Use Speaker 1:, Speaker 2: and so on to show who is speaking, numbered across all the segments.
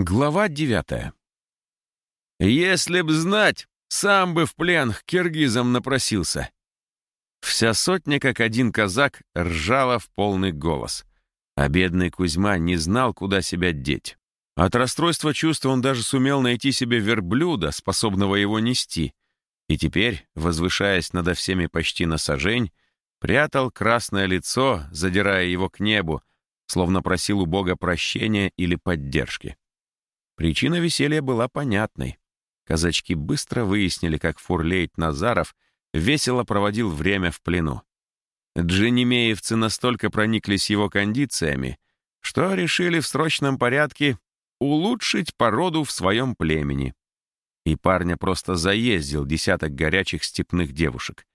Speaker 1: Глава девятая. «Если б знать, сам бы в плен к киргизам напросился». Вся сотня, как один казак, ржала в полный голос. А бедный Кузьма не знал, куда себя деть. От расстройства чувства он даже сумел найти себе верблюда, способного его нести. И теперь, возвышаясь надо всеми почти на сажень, прятал красное лицо, задирая его к небу, словно просил у Бога прощения или поддержки. Причина веселья была понятной. Казачки быстро выяснили, как фурлейт Назаров весело проводил время в плену. Дженемеевцы настолько прониклись его кондициями, что решили в срочном порядке улучшить породу в своем племени. И парня просто заездил десяток горячих степных девушек.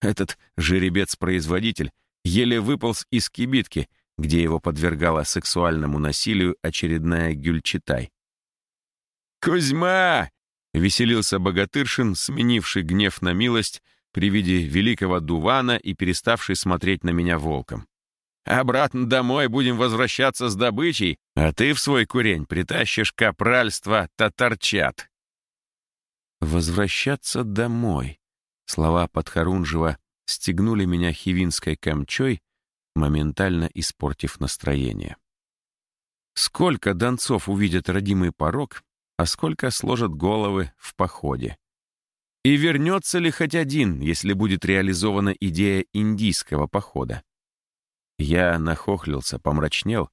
Speaker 1: Этот жеребец-производитель еле выполз из кибитки, где его подвергала сексуальному насилию очередная Гюльчатай. «Кузьма!» — веселился Богатыршин, сменивший гнев на милость при виде великого дувана и переставший смотреть на меня волком. «Обратно домой будем возвращаться с добычей, а ты в свой курень притащишь капральство татарчат». «Возвращаться домой». Слова Подхорунжева стегнули меня хивинской камчой, моментально испортив настроение. Сколько донцов увидят родимый порог, а сколько сложат головы в походе. И вернется ли хоть один, если будет реализована идея индийского похода? Я нахохлился, помрачнел,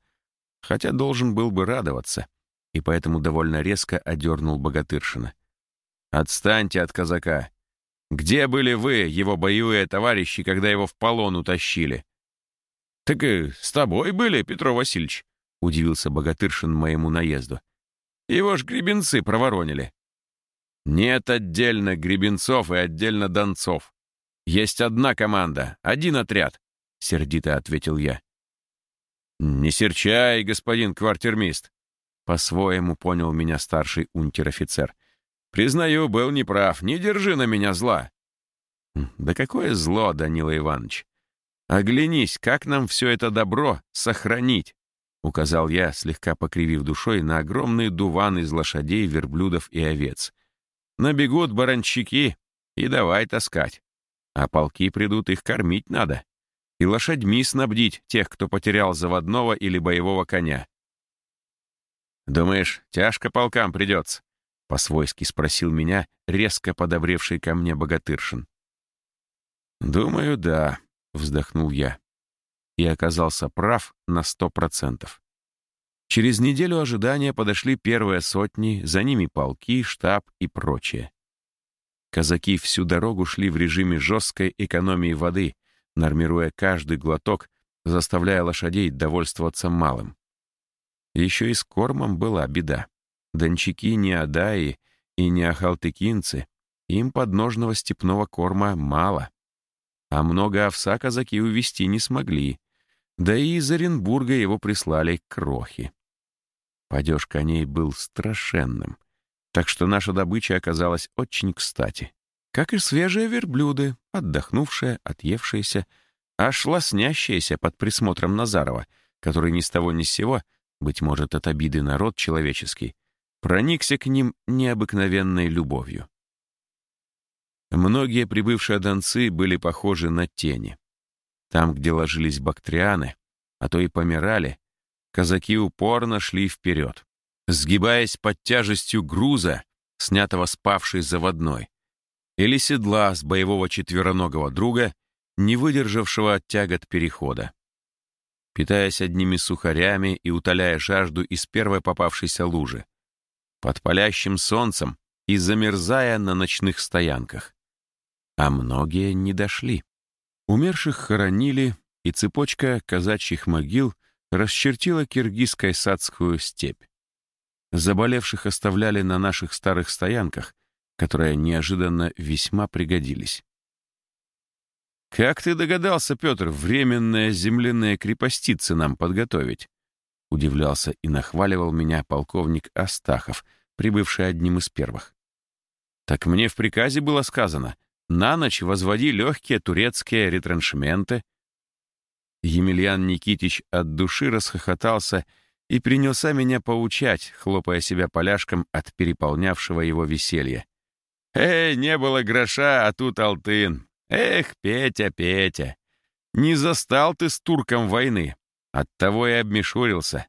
Speaker 1: хотя должен был бы радоваться, и поэтому довольно резко одернул Богатыршина. «Отстаньте от казака! Где были вы, его боевые товарищи, когда его в полон утащили?» «Так и с тобой были, Петро Васильевич», — удивился Богатыршин моему наезду. Его ж гребенцы проворонили. Нет отдельно гребенцов и отдельно донцов. Есть одна команда, один отряд, — сердито ответил я. «Не серчай, господин квартирмист», — по-своему понял меня старший унтер-офицер. «Признаю, был неправ, не держи на меня зла». «Да какое зло, Данила Иванович! Оглянись, как нам все это добро сохранить!» Указал я, слегка покривив душой, на огромный дуван из лошадей, верблюдов и овец. Набегут баранчики и давай таскать. А полки придут, их кормить надо. И лошадьми снабдить тех, кто потерял заводного или боевого коня. «Думаешь, тяжко полкам придется?» — по-свойски спросил меня резко подобревший ко мне богатыршин. «Думаю, да», — вздохнул я и оказался прав на сто процентов. Через неделю ожидания подошли первые сотни, за ними полки, штаб и прочее. Казаки всю дорогу шли в режиме жесткой экономии воды, нормируя каждый глоток, заставляя лошадей довольствоваться малым. Еще и с кормом была беда. Дончаки не адаи и не ахалтыкинцы, им подножного степного корма мало. А много овса казаки увести не смогли, да и из Оренбурга его прислали крохи. Падеж коней был страшенным, так что наша добыча оказалась очень кстати. Как и свежие верблюды, отдохнувшие, отъевшиеся, аж лоснящиеся под присмотром Назарова, который ни с того ни с сего, быть может, от обиды народ человеческий, проникся к ним необыкновенной любовью. Многие прибывшие донцы были похожи на тени. Там, где ложились бактрианы, а то и помирали, казаки упорно шли вперед, сгибаясь под тяжестью груза, снятого с павшей заводной, или седла с боевого четвероногого друга, не выдержавшего от тягот перехода. Питаясь одними сухарями и утоляя жажду из первой попавшейся лужи, под палящим солнцем и замерзая на ночных стоянках. А многие не дошли. Умерших хоронили, и цепочка казачьих могил расчертила киргизско-садскую степь. Заболевших оставляли на наших старых стоянках, которые неожиданно весьма пригодились. «Как ты догадался, Петр, временные земляные крепостицы нам подготовить?» Удивлялся и нахваливал меня полковник Астахов, прибывший одним из первых. «Так мне в приказе было сказано — на ночь возводи легкие турецкие ретраншементы. Емельян Никитич от души расхохотался и принялся меня поучать, хлопая себя поляшком от переполнявшего его веселья. «Эй, не было гроша, а тут алтын! Эх, Петя, Петя! Не застал ты с турком войны, оттого и обмешурился.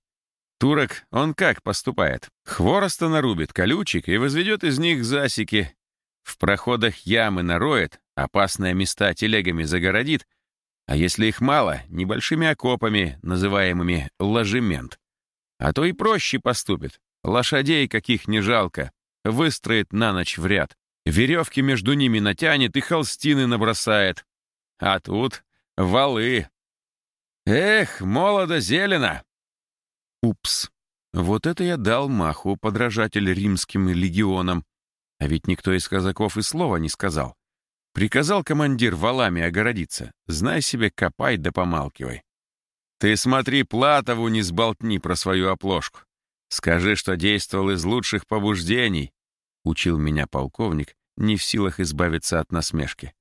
Speaker 1: Турок, он как поступает? Хвороста нарубит, колючек, и возведет из них засеки. В проходах ямы нароет, опасные места телегами загородит, а если их мало, небольшими окопами, называемыми ложемент. А то и проще поступит. Лошадей каких не жалко. Выстроит на ночь в ряд. Веревки между ними натянет и холстины набросает. А тут валы. Эх, молодо зелено! Упс. Вот это я дал маху, подражатель римским легионам. А ведь никто из казаков и слова не сказал. Приказал командир валами огородиться. Знай себе, копай да помалкивай. Ты смотри, Платову не сболтни про свою оплошку. Скажи, что действовал из лучших побуждений, учил меня полковник, не в силах избавиться от насмешки.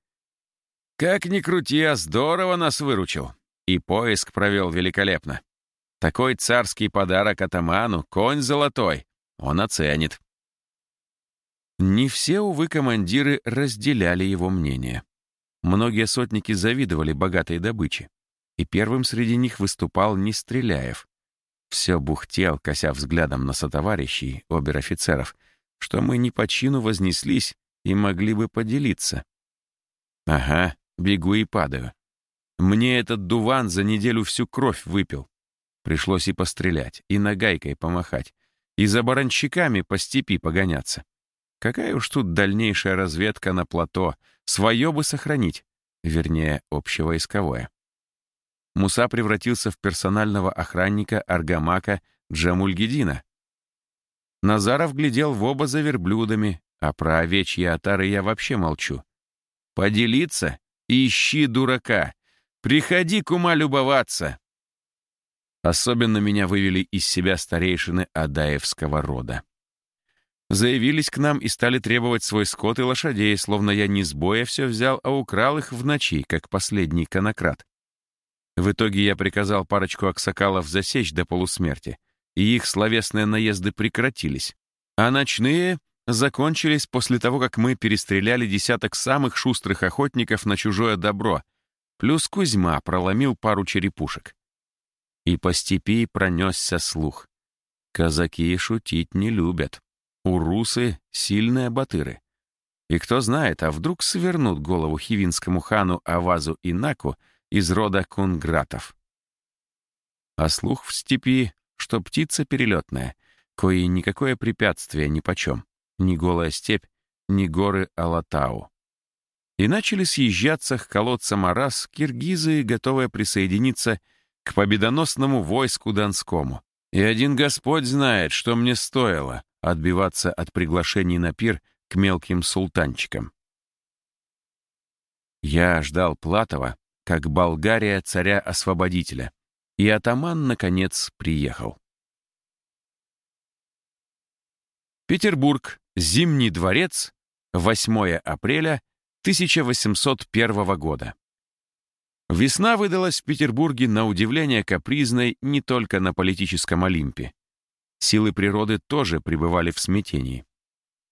Speaker 1: Как ни крути, а здорово нас выручил. И поиск провел великолепно. Такой царский подарок атаману, конь золотой, он оценит. Не все, увы, командиры разделяли его мнение. Многие сотники завидовали богатой добыче, и первым среди них выступал Нестреляев. Все бухтел, кося взглядом на сотоварищей, обер-офицеров, что мы не по чину вознеслись и могли бы поделиться. Ага, бегу и падаю. Мне этот дуван за неделю всю кровь выпил. Пришлось и пострелять, и нагайкой помахать, и за баранщиками по степи погоняться. Какая уж тут дальнейшая разведка на плато, свое бы сохранить, вернее, общевойсковое. Муса превратился в персонального охранника Аргамака Джамульгедина. Назаров глядел в оба за верблюдами, а про овечьи отары я вообще молчу. Поделиться? Ищи дурака. Приходи, кума, любоваться. Особенно меня вывели из себя старейшины Адаевского рода. Заявились к нам и стали требовать свой скот и лошадей, словно я не с боя все взял, а украл их в ночи, как последний конократ. В итоге я приказал парочку аксакалов засечь до полусмерти, и их словесные наезды прекратились. А ночные закончились после того, как мы перестреляли десяток самых шустрых охотников на чужое добро, плюс Кузьма проломил пару черепушек. И по степи пронесся слух. Казаки шутить не любят. Урусы — сильные батыры. И кто знает, а вдруг свернут голову хивинскому хану Авазу Инаку из рода кунгратов. А слух в степи, что птица перелетная, кое никакое препятствие нипочем, ни голая степь, ни горы Алатау. И начали съезжаться к колодцам Арас киргизы, готовые присоединиться к победоносному войску Донскому. И один Господь знает, что мне стоило отбиваться от приглашений на пир к мелким султанчикам. Я ждал Платова, как Болгария царя-освободителя, и атаман, наконец, приехал. Петербург, Зимний дворец, 8 апреля 1801 года. Весна выдалась в Петербурге на удивление капризной не только на политическом Олимпе. Силы природы тоже пребывали в смятении.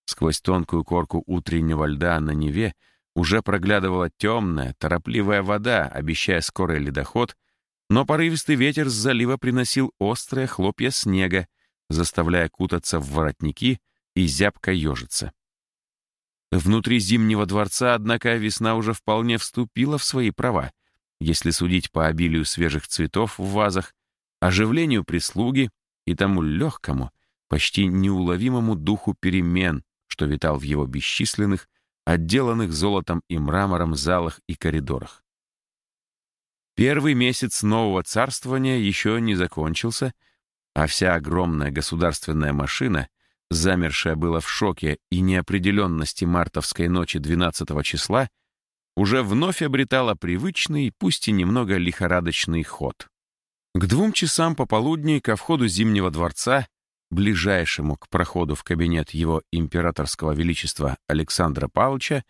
Speaker 1: Сквозь тонкую корку утреннего льда на Неве уже проглядывала темная, торопливая вода, обещая скорый ледоход, но порывистый ветер с залива приносил острые хлопья снега, заставляя кутаться в воротники и зябко ежиться. Внутри Зимнего дворца, однако, весна уже вполне вступила в свои права — если судить по обилию свежих цветов в вазах, оживлению прислуги и тому легкому, почти неуловимому духу перемен, что витал в его бесчисленных, отделанных золотом и мрамором залах и коридорах. Первый месяц нового царствования еще не закончился, а вся огромная государственная машина, замершая была в шоке и неопределенности мартовской ночи 12 числа, уже вновь обретала привычный, пусть и немного лихорадочный ход. К двум часам пополудни ко входу Зимнего дворца, ближайшему к проходу в кабинет его императорского величества Александра Павловича,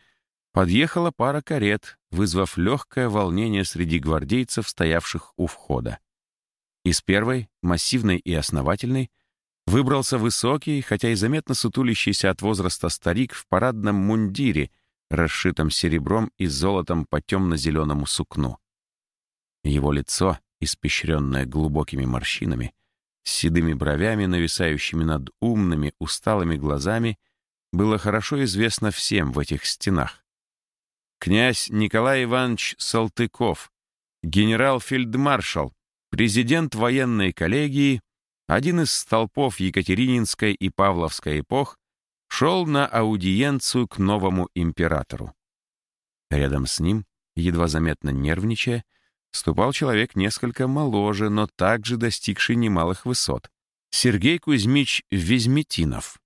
Speaker 1: подъехала пара карет, вызвав легкое волнение среди гвардейцев, стоявших у входа. Из первой, массивной и основательной, выбрался высокий, хотя и заметно сутулящийся от возраста старик в парадном мундире, расшитом серебром и золотом по темно-зеленому сукну. Его лицо, испещренное глубокими морщинами, с седыми бровями, нависающими над умными, усталыми глазами, было хорошо известно всем в этих стенах. Князь Николай Иванович Салтыков, генерал-фельдмаршал, президент военной коллегии, один из столпов Екатерининской и Павловской эпох, шел на аудиенцию к новому императору. Рядом с ним, едва заметно нервничая, ступал человек несколько моложе, но также достигший немалых высот. Сергей Кузьмич Везметинов,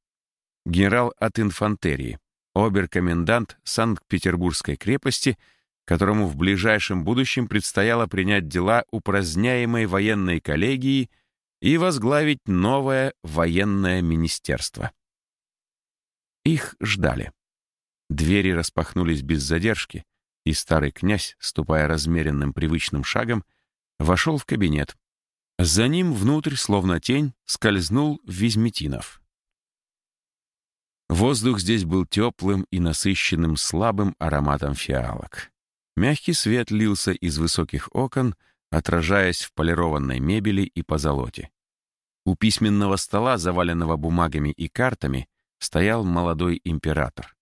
Speaker 1: генерал от инфантерии, обер-комендант Санкт-Петербургской крепости, которому в ближайшем будущем предстояло принять дела упраздняемой военной коллегии и возглавить новое военное министерство. Их ждали. Двери распахнулись без задержки, и старый князь, ступая размеренным привычным шагом, вошел в кабинет. За ним внутрь, словно тень, скользнул Визметинов. Воздух здесь был теплым и насыщенным слабым ароматом фиалок. Мягкий свет лился из высоких окон, отражаясь в полированной мебели и позолоте. У письменного стола, заваленного бумагами и картами, стоял молодой император.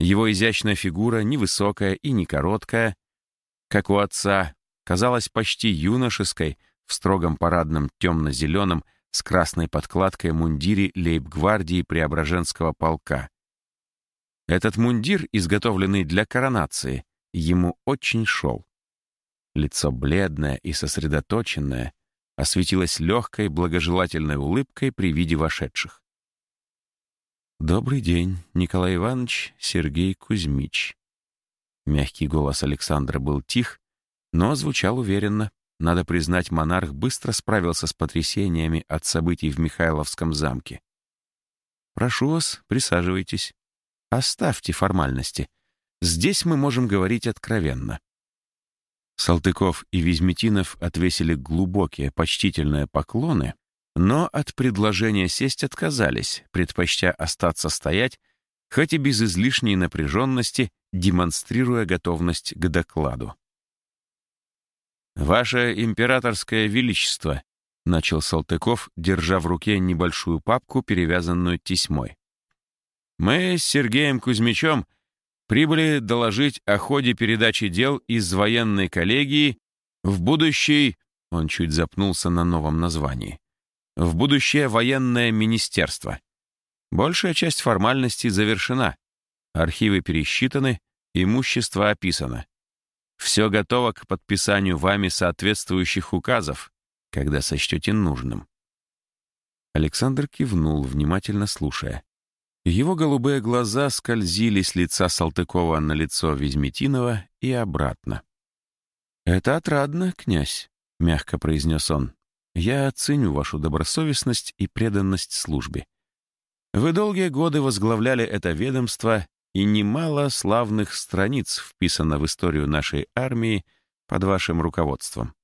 Speaker 1: Его изящная фигура, невысокая и не короткая, как у отца, казалась почти юношеской в строгом парадном темно-зеленом с красной подкладкой мундире лейб-гвардии Преображенского полка. Этот мундир, изготовленный для коронации, ему очень шел. Лицо бледное и сосредоточенное осветилось легкой благожелательной улыбкой при виде вошедших. «Добрый день, Николай Иванович Сергей Кузьмич». Мягкий голос Александра был тих, но звучал уверенно. Надо признать, монарх быстро справился с потрясениями от событий в Михайловском замке. «Прошу вас, присаживайтесь. Оставьте формальности. Здесь мы можем говорить откровенно». Салтыков и Визметинов отвесили глубокие, почтительные поклоны, но от предложения сесть отказались, предпочтя остаться стоять, хоть и без излишней напряженности, демонстрируя готовность к докладу. «Ваше императорское величество», — начал Салтыков, держа в руке небольшую папку, перевязанную тесьмой. «Мы с Сергеем Кузьмичем прибыли доложить о ходе передачи дел из военной коллегии в будущий...» Он чуть запнулся на новом названии в будущее военное министерство. Большая часть формальностей завершена. Архивы пересчитаны, имущество описано. Все готово к подписанию вами соответствующих указов, когда сочтете нужным. Александр кивнул, внимательно слушая. Его голубые глаза скользили с лица Салтыкова на лицо Везметинова и обратно. «Это отрадно, князь», — мягко произнес он. Я ценю вашу добросовестность и преданность службе. Вы долгие годы возглавляли это ведомство, и немало славных страниц вписано в историю нашей армии под вашим руководством.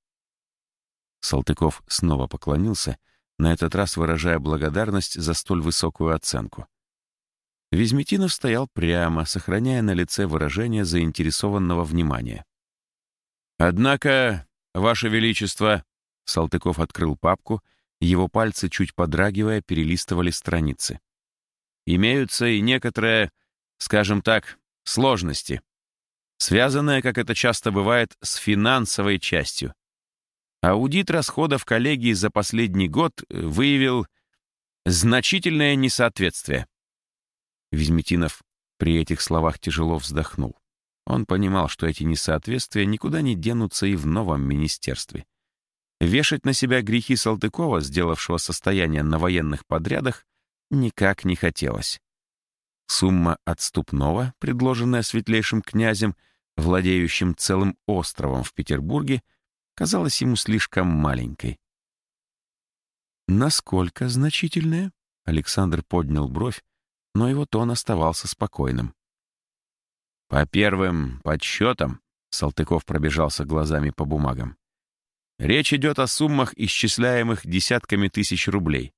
Speaker 1: Салтыков снова поклонился, на этот раз выражая благодарность за столь высокую оценку. Везметинов стоял прямо, сохраняя на лице выражение заинтересованного внимания. «Однако, Ваше Величество, Салтыков открыл папку, его пальцы, чуть подрагивая, перелистывали страницы. Имеются и некоторые, скажем так, сложности, связанные, как это часто бывает, с финансовой частью. Аудит расходов коллегии за последний год выявил значительное несоответствие. Визметинов при этих словах тяжело вздохнул. Он понимал, что эти несоответствия никуда не денутся и в новом министерстве. Вешать на себя грехи Салтыкова, сделавшего состояние на военных подрядах, никак не хотелось. Сумма отступного, предложенная светлейшим князем, владеющим целым островом в Петербурге, казалась ему слишком маленькой. «Насколько значительная?» Александр поднял бровь, но его тон оставался спокойным. «По первым подсчетам», — Салтыков пробежался глазами по бумагам, речь идет о суммах, исчисляемых десятками тысяч рублей.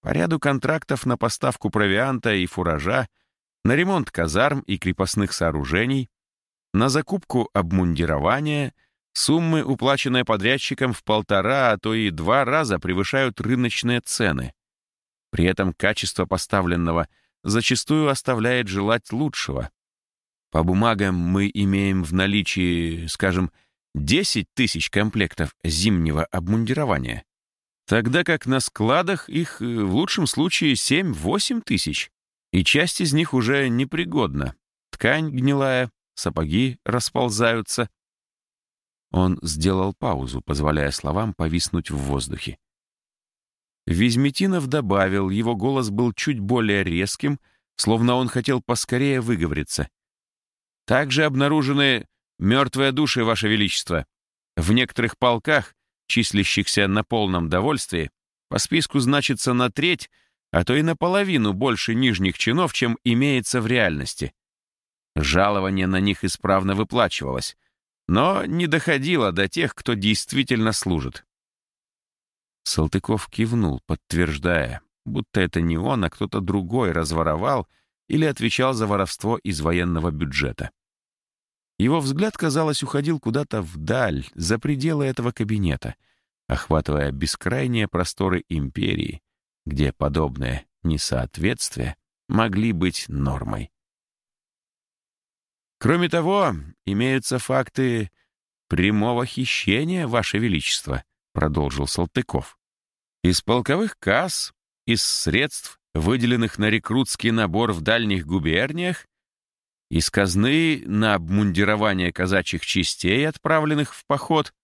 Speaker 1: По ряду контрактов на поставку провианта и фуража, на ремонт казарм и крепостных сооружений, на закупку обмундирования суммы, уплаченные подрядчиком в полтора, а то и два раза превышают рыночные цены. При этом качество поставленного зачастую оставляет желать лучшего. По бумагам мы имеем в наличии, скажем, 10 тысяч комплектов зимнего обмундирования, тогда как на складах их э, в лучшем случае 7-8 тысяч, и часть из них уже непригодна. Ткань гнилая, сапоги расползаются. Он сделал паузу, позволяя словам повиснуть в воздухе. Визметинов добавил, его голос был чуть более резким, словно он хотел поскорее выговориться. «Также обнаружены мертвые души, Ваше Величество. В некоторых полках, числящихся на полном довольстве, по списку значится на треть, а то и наполовину больше нижних чинов, чем имеется в реальности. Жалование на них исправно выплачивалось, но не доходило до тех, кто действительно служит. Салтыков кивнул, подтверждая, будто это не он, а кто-то другой разворовал или отвечал за воровство из военного бюджета. Его взгляд, казалось, уходил куда-то вдаль, за пределы этого кабинета, охватывая бескрайние просторы империи, где подобное несоответствие могли быть нормой. Кроме того, имеются факты прямого хищения, Ваше Величество, продолжил Салтыков. Из полковых касс, из средств, выделенных на рекрутский набор в дальних губерниях, из казны на обмундирование казачьих частей, отправленных в поход,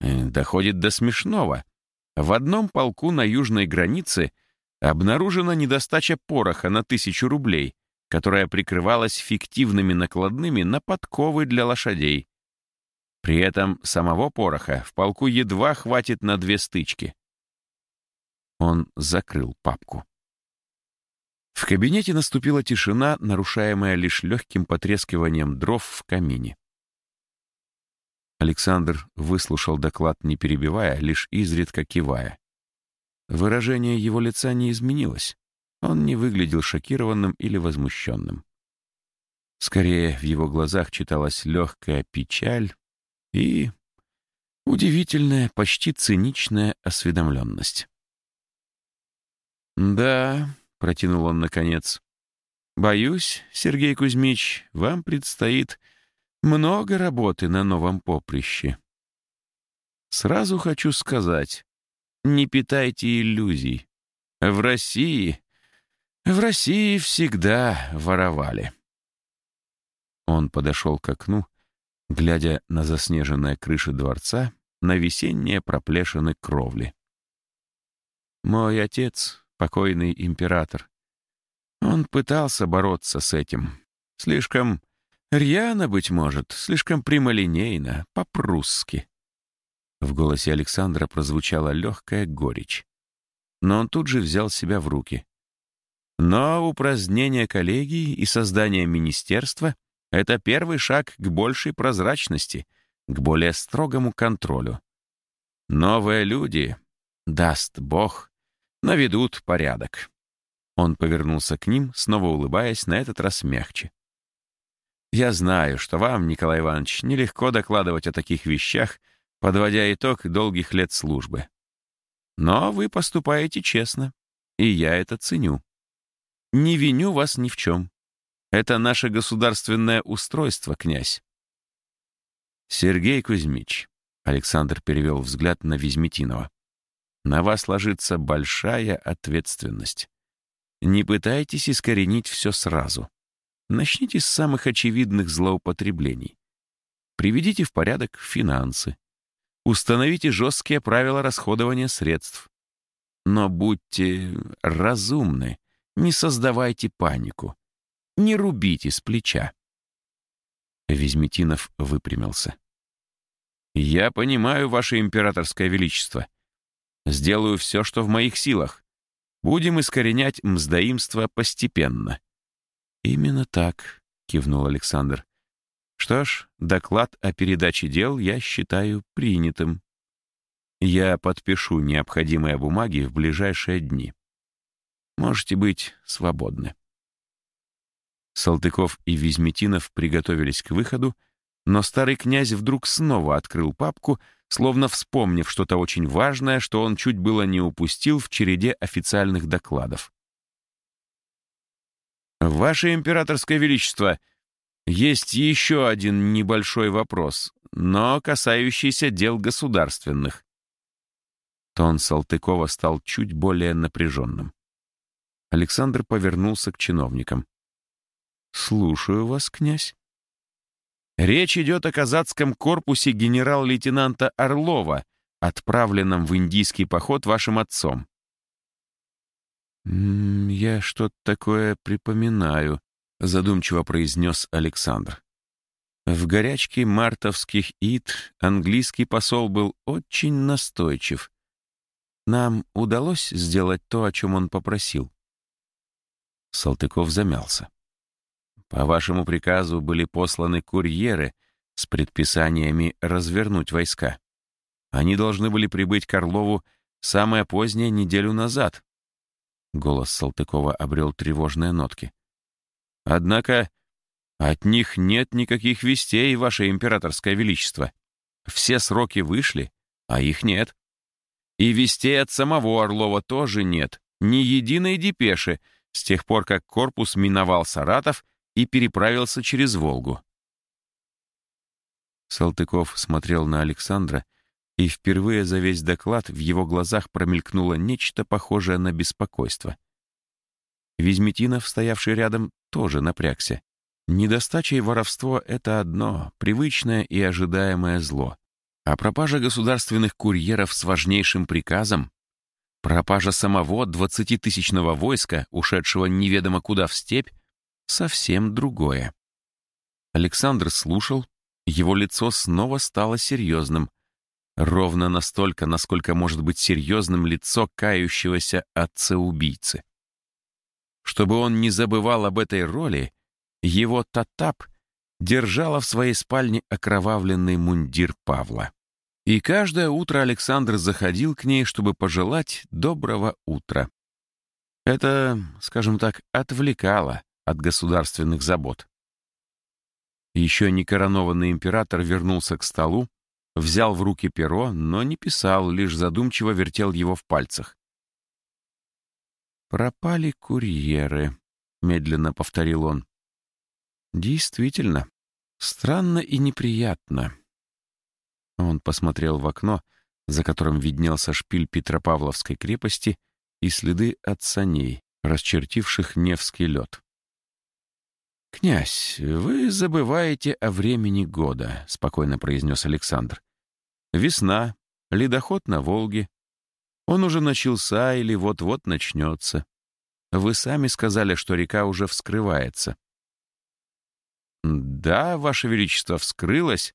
Speaker 1: э, доходит до смешного. В одном полку на южной границе обнаружена недостача пороха на тысячу рублей, которая прикрывалась фиктивными накладными на подковы для лошадей. При этом самого пороха в полку едва хватит на две стычки. Он закрыл папку. В кабинете наступила тишина, нарушаемая лишь легким потрескиванием дров в камине. Александр выслушал доклад, не перебивая, лишь изредка кивая. Выражение его лица не изменилось. Он не выглядел шокированным или возмущенным. Скорее, в его глазах читалась легкая печаль и удивительная, почти циничная осведомленность. «Да», — протянул он наконец, — «боюсь, Сергей Кузьмич, вам предстоит много работы на новом поприще. Сразу хочу сказать, не питайте иллюзий. В России в России всегда воровали. Он подошел к окну, глядя на заснеженные крыши дворца, на весенние проплешины кровли. Мой отец, покойный император, он пытался бороться с этим. Слишком рьяно, быть может, слишком прямолинейно, по-прусски. В голосе Александра прозвучала легкая горечь. Но он тут же взял себя в руки. Но упразднение коллегии и создание министерства — это первый шаг к большей прозрачности, к более строгому контролю. Новые люди, даст Бог, наведут порядок. Он повернулся к ним, снова улыбаясь, на этот раз мягче. «Я знаю, что вам, Николай Иванович, нелегко докладывать о таких вещах, подводя итог долгих лет службы. Но вы поступаете честно, и я это ценю. Не виню вас ни в чем. Это наше государственное устройство, князь. Сергей Кузьмич, Александр перевел взгляд на Визметинова. На вас ложится большая ответственность. Не пытайтесь искоренить все сразу. Начните с самых очевидных злоупотреблений. Приведите в порядок финансы. Установите жесткие правила расходования средств. Но будьте разумны не создавайте панику. Не рубите с плеча. Визметинов выпрямился. «Я понимаю, Ваше Императорское Величество. Сделаю все, что в моих силах. Будем искоренять мздоимство постепенно». «Именно так», — кивнул Александр. «Что ж, доклад о передаче дел я считаю принятым». Я подпишу необходимые бумаги в ближайшие дни. Можете быть свободны. Салтыков и Визметинов приготовились к выходу, но старый князь вдруг снова открыл папку, словно вспомнив что-то очень важное, что он чуть было не упустил в череде официальных докладов. «Ваше императорское величество, есть еще один небольшой вопрос, но касающийся дел государственных». Тон Салтыкова стал чуть более напряженным. Александр повернулся к чиновникам. «Слушаю вас, князь». Речь идет о казацком корпусе генерал-лейтенанта Орлова, отправленном в индийский поход вашим отцом. «Я что-то такое припоминаю», — задумчиво произнес Александр. В горячке мартовских ид английский посол был очень настойчив. Нам удалось сделать то, о чем он попросил. Салтыков замялся. По вашему приказу были посланы курьеры с предписаниями развернуть войска. Они должны были прибыть к Орлову самое позднее неделю назад. Голос Салтыкова обрел тревожные нотки. Однако от них нет никаких вестей, Ваше Императорское Величество. Все сроки вышли, а их нет. И вестей от самого Орлова тоже нет, ни единой депеши, с тех пор, как корпус миновал Саратов и переправился через Волгу. Салтыков смотрел на Александра, и впервые за весь доклад в его глазах промелькнуло нечто похожее на беспокойство. Визметинов, стоявший рядом, тоже напрягся. Недостача и воровство — это одно, привычное и ожидаемое зло. А пропажа государственных курьеров с важнейшим приказом Пропажа самого двадцатитысячного войска, ушедшего неведомо куда в степь, совсем другое. Александр слушал, его лицо снова стало серьезным. Ровно настолько, насколько может быть серьезным лицо кающегося отца-убийцы. Чтобы он не забывал об этой роли, его татап держала в своей спальне окровавленный мундир Павла. И каждое утро Александр заходил к ней, чтобы пожелать доброго утра. Это, скажем так, отвлекало от государственных забот. Еще не коронованный император вернулся к столу, взял в руки перо, но не писал, лишь задумчиво вертел его в пальцах. «Пропали курьеры», — медленно повторил он. «Действительно, странно и неприятно. Он посмотрел в окно, за которым виднелся шпиль Петропавловской крепости и следы от саней, расчертивших Невский лед. «Князь, вы забываете о времени года», — спокойно произнес Александр. «Весна, ледоход на Волге. Он уже начался или вот-вот начнется. Вы сами сказали, что река уже вскрывается». «Да, Ваше Величество, вскрылась,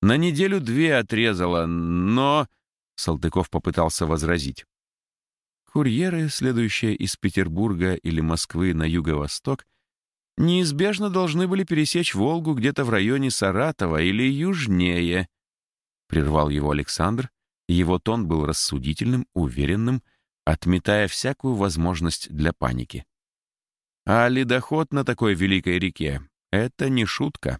Speaker 1: на неделю-две отрезала, но...» Салтыков попытался возразить. Курьеры, следующие из Петербурга или Москвы на юго-восток, неизбежно должны были пересечь Волгу где-то в районе Саратова или южнее. Прервал его Александр, его тон был рассудительным, уверенным, отметая всякую возможность для паники. А ледоход на такой великой реке — это не шутка.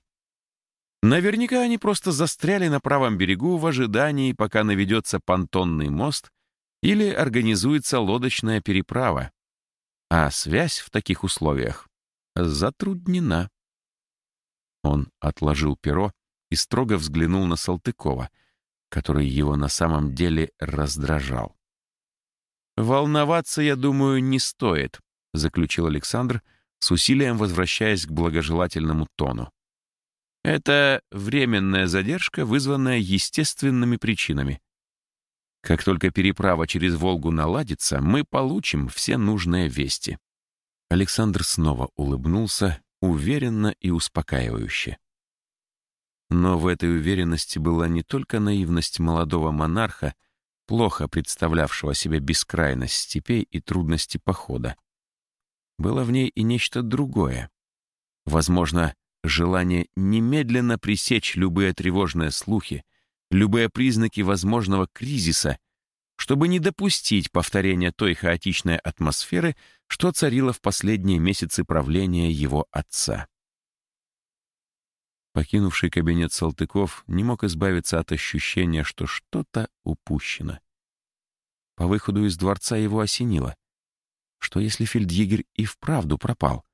Speaker 1: Наверняка они просто застряли на правом берегу в ожидании, пока наведется понтонный мост или организуется лодочная переправа. А связь в таких условиях затруднена. Он отложил перо и строго взглянул на Салтыкова, который его на самом деле раздражал. «Волноваться, я думаю, не стоит», — заключил Александр, с усилием возвращаясь к благожелательному тону. Это временная задержка, вызванная естественными причинами. Как только переправа через Волгу наладится, мы получим все нужные вести. Александр снова улыбнулся, уверенно и успокаивающе. Но в этой уверенности была не только наивность молодого монарха, плохо представлявшего себе бескрайность степей и трудности похода. Было в ней и нечто другое. Возможно, желание немедленно пресечь любые тревожные слухи, любые признаки возможного кризиса, чтобы не допустить повторения той хаотичной атмосферы, что царила в последние месяцы правления его отца. Покинувший кабинет Салтыков не мог избавиться от ощущения, что что-то упущено. По выходу из дворца его осенило. Что если фельдъегерь и вправду пропал?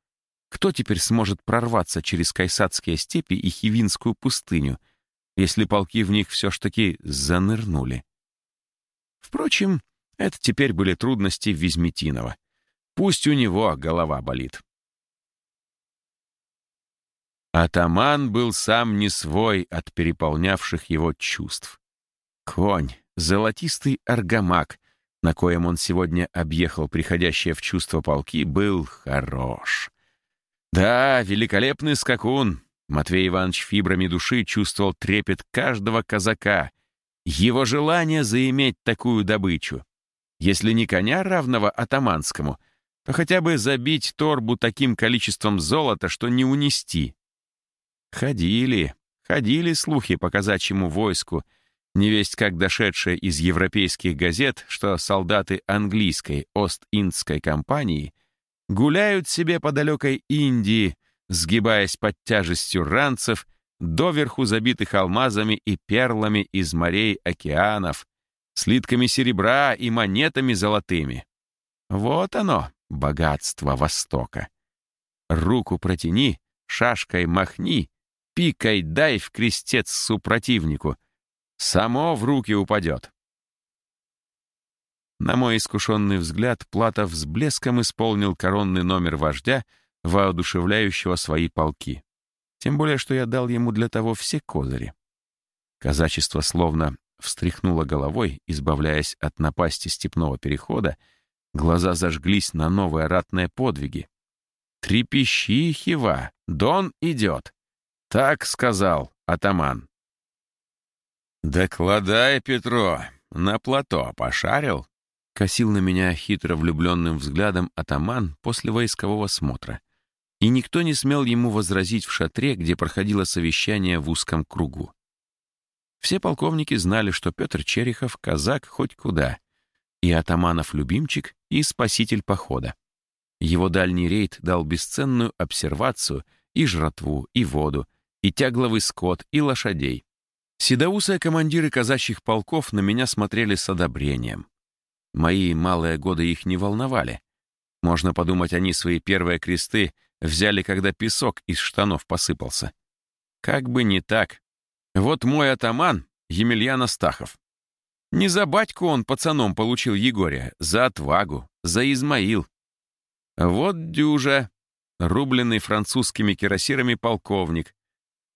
Speaker 1: Кто теперь сможет прорваться через Кайсадские степи и Хивинскую пустыню, если полки в них все ж таки занырнули? Впрочем, это теперь были трудности Визметинова. Пусть у него голова болит. Атаман был сам не свой от переполнявших его чувств. Конь, золотистый аргамак, на коем он сегодня объехал приходящие в чувство полки, был хорош. Да, великолепный скакун. Матвей Иванович фибрами души чувствовал трепет каждого казака, его желание заиметь такую добычу. Если не коня, равного атаманскому, то хотя бы забить торбу таким количеством золота, что не унести. Ходили, ходили слухи по казачьему войску, невесть как дошедшие из европейских газет, что солдаты английской Ост-Индской компании гуляют себе по далекой Индии, сгибаясь под тяжестью ранцев, доверху забитых алмазами и перлами из морей океанов, слитками серебра и монетами золотыми. Вот оно, богатство Востока. Руку протяни, шашкой махни, пикой дай в крестец супротивнику. Само в руки упадет. На мой искушенный взгляд, Платов с блеском исполнил коронный номер вождя, воодушевляющего свои полки. Тем более, что я дал ему для того все козыри. Казачество словно встряхнуло головой, избавляясь от напасти степного перехода, глаза зажглись на новые ратные подвиги. «Трепещи, Хива! Дон идет!» Так сказал атаман. «Докладай, Петро, на плато пошарил?» Косил на меня хитро влюбленным взглядом атаман после войскового смотра. И никто не смел ему возразить в шатре, где проходило совещание в узком кругу. Все полковники знали, что Петр Черехов — казак хоть куда, и атаманов любимчик, и спаситель похода. Его дальний рейд дал бесценную обсервацию и жратву, и воду, и тягловый скот, и лошадей. Седоусые командиры казачьих полков на меня смотрели с одобрением. Мои малые годы их не волновали. Можно подумать, они свои первые кресты взяли, когда песок из штанов посыпался. Как бы не так. Вот мой атаман Емельян Астахов. Не за батьку он пацаном получил Егория, за отвагу, за Измаил. Вот дюжа, рубленный французскими кирасирами полковник,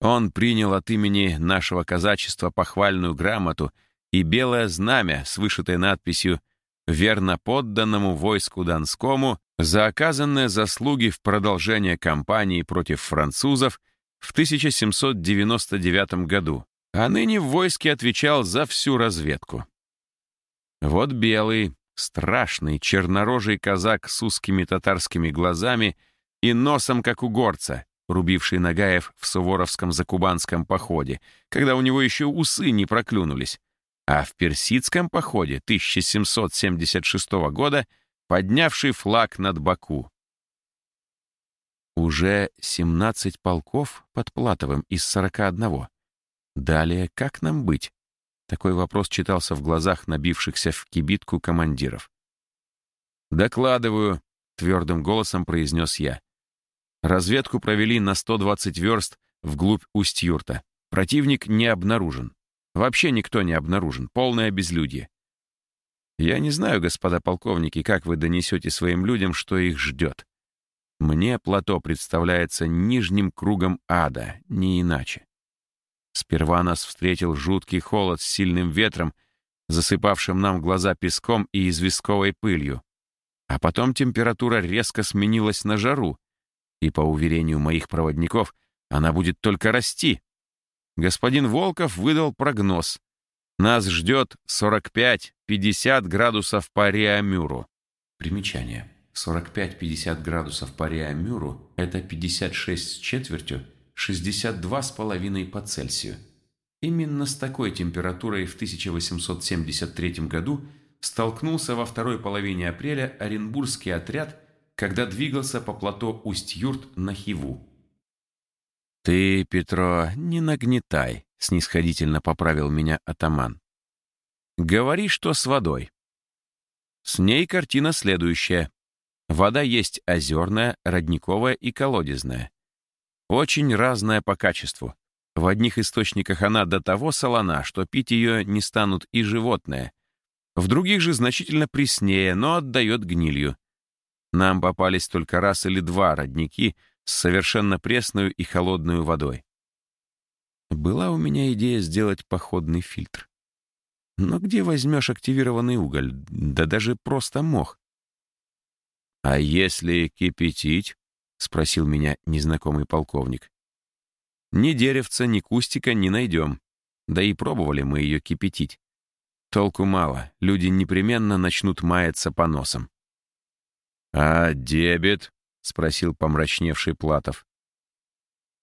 Speaker 1: он принял от имени нашего казачества похвальную грамоту и белое знамя с вышитой надписью «Верно подданному войску Донскому за оказанные заслуги в продолжение кампании против французов в 1799 году, а ныне в войске отвечал за всю разведку. Вот белый, страшный, чернорожий казак с узкими татарскими глазами и носом, как у горца, рубивший Нагаев в Суворовском закубанском походе, когда у него еще усы не проклюнулись, а в Персидском походе 1776 года поднявший флаг над Баку. Уже 17 полков под Платовым из 41. Далее как нам быть? Такой вопрос читался в глазах набившихся в кибитку командиров. «Докладываю», — твердым голосом произнес я. Разведку провели на 120 верст вглубь Усть-Юрта. Противник не обнаружен. Вообще никто не обнаружен. Полное безлюдье. Я не знаю, господа полковники, как вы донесете своим людям, что их ждет. Мне плато представляется нижним кругом ада, не иначе. Сперва нас встретил жуткий холод с сильным ветром, засыпавшим нам глаза песком и известковой пылью. А потом температура резко сменилась на жару, и, по уверению моих проводников, она будет только расти. Господин Волков выдал прогноз. Нас ждет 45-50 градусов по Реамюру. Примечание. 45-50 градусов по Реамюру — это 56 с четвертью, 62 с половиной по Цельсию. именно с такой температурой в 1873 году столкнулся во второй половине апреля Оренбургский отряд, когда двигался по плато Усть-Юрт на Хиву. «Ты, Петро, не нагнетай», — снисходительно поправил меня атаман. «Говори, что с водой». С ней картина следующая. Вода есть озерная, родниковая и колодезная. Очень разная по качеству. В одних источниках она до того солона, что пить ее не станут и животные. В других же значительно преснее, но отдает гнилью. Нам попались только раз или два родники — с совершенно пресную и холодную водой. Была у меня идея сделать походный фильтр. Но где возьмешь активированный уголь? Да даже просто мох. «А если кипятить?» — спросил меня незнакомый полковник. «Ни деревца, ни кустика не найдем. Да и пробовали мы ее кипятить. Толку мало, люди непременно начнут маяться по носам». «А дебет?» — спросил помрачневший Платов.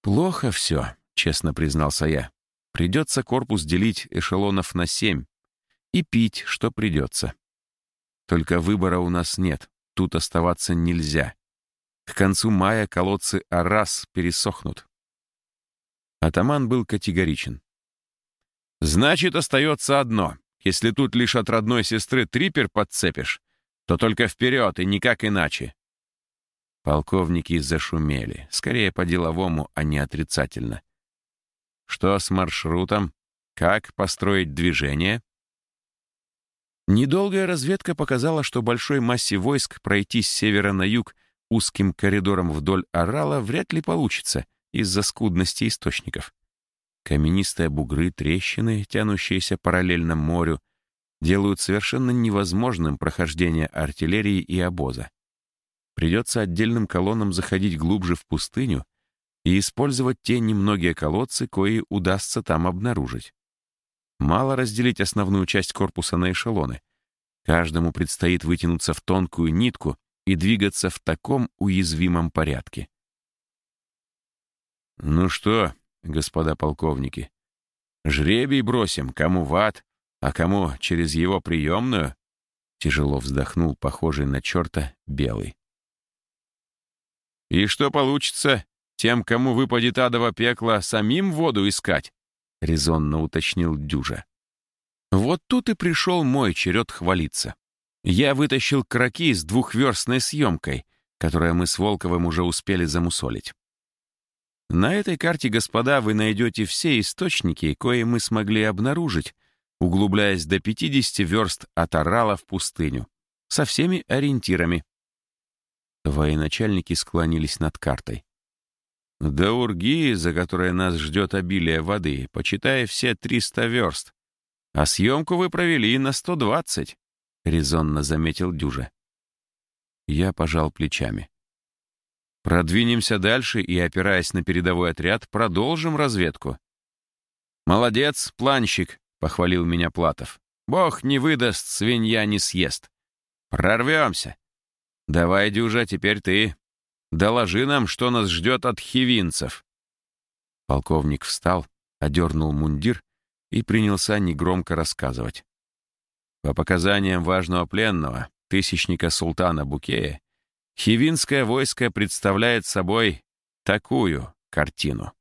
Speaker 1: «Плохо все», — честно признался я. «Придется корпус делить эшелонов на семь. И пить, что придется. Только выбора у нас нет, тут оставаться нельзя. К концу мая колодцы Арас пересохнут». Атаман был категоричен. «Значит, остается одно. Если тут лишь от родной сестры трипер подцепишь, то только вперед и никак иначе. Полковники зашумели, скорее по-деловому, а не отрицательно. Что с маршрутом? Как построить движение? Недолгая разведка показала, что большой массе войск пройти с севера на юг узким коридором вдоль Орала вряд ли получится из-за скудности источников. Каменистые бугры, трещины, тянущиеся параллельно морю, делают совершенно невозможным прохождение артиллерии и обоза. Придется отдельным колоннам заходить глубже в пустыню и использовать те немногие колодцы, кои удастся там обнаружить. Мало разделить основную часть корпуса на эшелоны. Каждому предстоит вытянуться в тонкую нитку и двигаться в таком уязвимом порядке. «Ну что, господа полковники, жребий бросим, кому в ад, а кому через его приемную?» Тяжело вздохнул похожий на черта белый. «И что получится? Тем, кому выпадет адово пекло, самим воду искать?» — резонно уточнил Дюжа. Вот тут и пришел мой черед хвалиться. Я вытащил кроки с двухверстной съемкой, которую мы с Волковым уже успели замусолить. На этой карте, господа, вы найдете все источники, кои мы смогли обнаружить, углубляясь до 50 верст от Орала в пустыню, со всеми ориентирами. Военачальники склонились над картой. «До Урги, за которой нас ждет обилие воды, почитай все триста верст. А съемку вы провели на сто двадцать», — резонно заметил Дюжа. Я пожал плечами. «Продвинемся дальше и, опираясь на передовой отряд, продолжим разведку». «Молодец, планщик», — похвалил меня Платов. «Бог не выдаст, свинья не съест. Прорвемся». «Давай, Дюжа, теперь ты. Доложи нам, что нас ждет от хивинцев». Полковник встал, одернул мундир и принялся негромко рассказывать. По показаниям важного пленного, тысячника султана Букея, хивинское войско представляет собой такую картину.